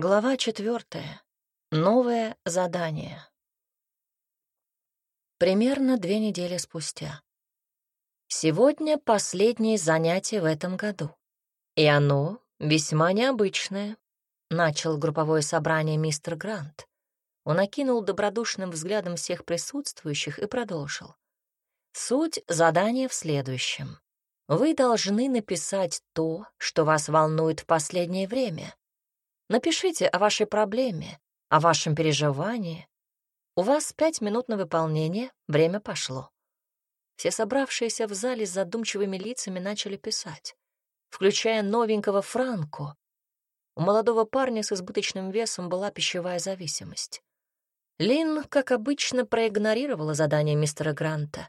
Глава четвертая. Новое задание. Примерно две недели спустя. Сегодня последнее занятие в этом году. И оно весьма необычное. Начал групповое собрание мистер Грант. Он окинул добродушным взглядом всех присутствующих и продолжил. Суть задания в следующем. Вы должны написать то, что вас волнует в последнее время. Напишите о вашей проблеме, о вашем переживании. У вас пять минут на выполнение, время пошло. Все собравшиеся в зале с задумчивыми лицами начали писать, включая новенького Франко. У молодого парня с избыточным весом была пищевая зависимость. Лин, как обычно, проигнорировала задание мистера Гранта.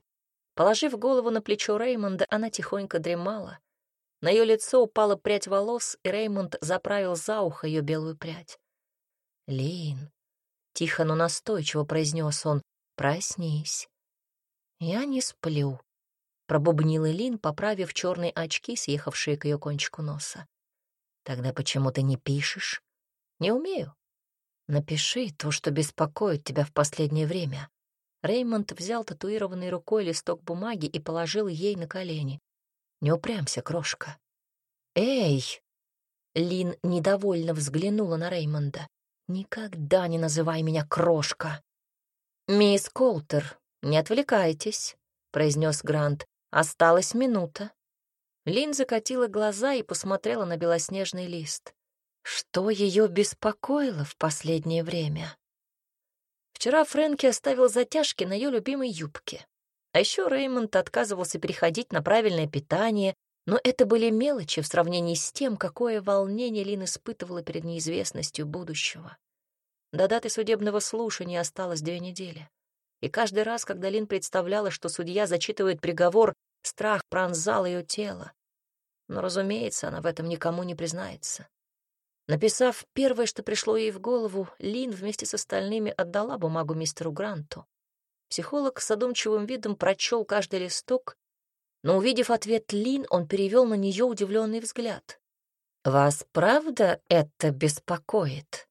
Положив голову на плечо Реймонда, она тихонько дремала, на ее лицо упала прядь волос, и Реймонд заправил за ухо ее белую прядь. «Лин», — тихо, но настойчиво произнес он, — «проснись». «Я не сплю», — пробубнила Лин, поправив черные очки, съехавшие к ее кончику носа. «Тогда почему ты не пишешь?» «Не умею». «Напиши то, что беспокоит тебя в последнее время». Реймонд взял татуированной рукой листок бумаги и положил ей на колени. Не упрямься, крошка. Эй! Лин недовольно взглянула на Реймонда. Никогда не называй меня крошка. Мисс Колтер, не отвлекайтесь, произнес Грант. Осталась минута. Лин закатила глаза и посмотрела на белоснежный лист. Что ее беспокоило в последнее время? Вчера Фрэнки оставил затяжки на ее любимой юбке. А еще Реймонд отказывался переходить на правильное питание, но это были мелочи в сравнении с тем, какое волнение Лин испытывала перед неизвестностью будущего. До даты судебного слушания осталось две недели. И каждый раз, когда Лин представляла, что судья зачитывает приговор, страх пронзал ее тело. Но, разумеется, она в этом никому не признается. Написав первое, что пришло ей в голову, Лин вместе с остальными отдала бумагу мистеру Гранту. Психолог с задумчивым видом прочел каждый листок, но, увидев ответ Лин, он перевел на нее удивленный взгляд. «Вас правда это беспокоит?»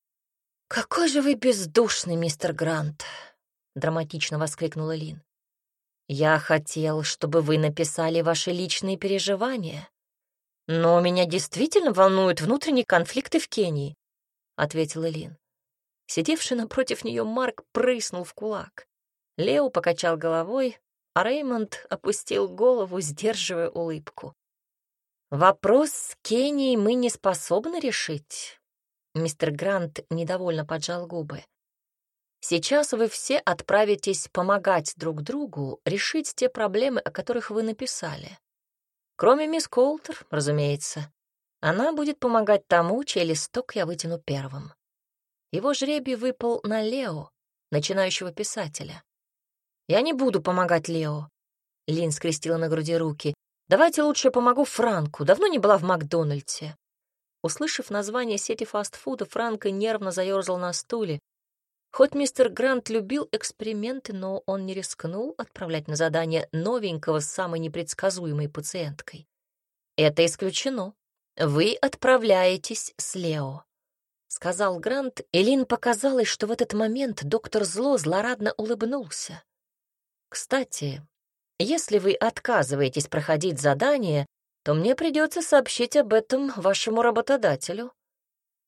«Какой же вы бездушный, мистер Грант!» — драматично воскликнула Лин. «Я хотел, чтобы вы написали ваши личные переживания. Но меня действительно волнуют внутренние конфликты в Кении», — ответила Лин. Сидевший напротив нее Марк прыснул в кулак. Лео покачал головой, а Реймонд опустил голову, сдерживая улыбку. «Вопрос с Кенией мы не способны решить», — мистер Грант недовольно поджал губы. «Сейчас вы все отправитесь помогать друг другу решить те проблемы, о которых вы написали. Кроме мисс Колтер, разумеется. Она будет помогать тому, чей листок я вытяну первым. Его жребий выпал на Лео, начинающего писателя. «Я не буду помогать Лео». Лин скрестила на груди руки. «Давайте лучше помогу Франку. Давно не была в Макдональдсе». Услышав название сети фастфуда, Франко нервно заерзал на стуле. Хоть мистер Грант любил эксперименты, но он не рискнул отправлять на задание новенького с самой непредсказуемой пациенткой. «Это исключено. Вы отправляетесь с Лео», — сказал Грант, и Лин показалось, что в этот момент доктор Зло злорадно улыбнулся. Кстати, если вы отказываетесь проходить задание, то мне придется сообщить об этом вашему работодателю.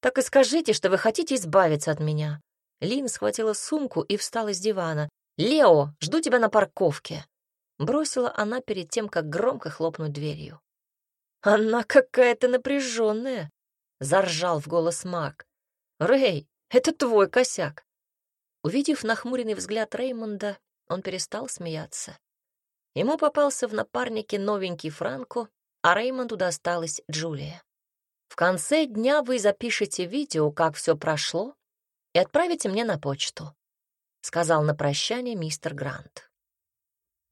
Так и скажите, что вы хотите избавиться от меня. Лин схватила сумку и встала с дивана. «Лео, жду тебя на парковке!» Бросила она перед тем, как громко хлопнуть дверью. «Она какая-то напряженная!» — заржал в голос Мак. «Рэй, это твой косяк!» Увидев нахмуренный взгляд Реймонда, он перестал смеяться. Ему попался в напарнике новенький Франко, а Реймонду досталась Джулия. В конце дня вы запишете видео, как все прошло, и отправите мне на почту, — сказал на прощание мистер Грант.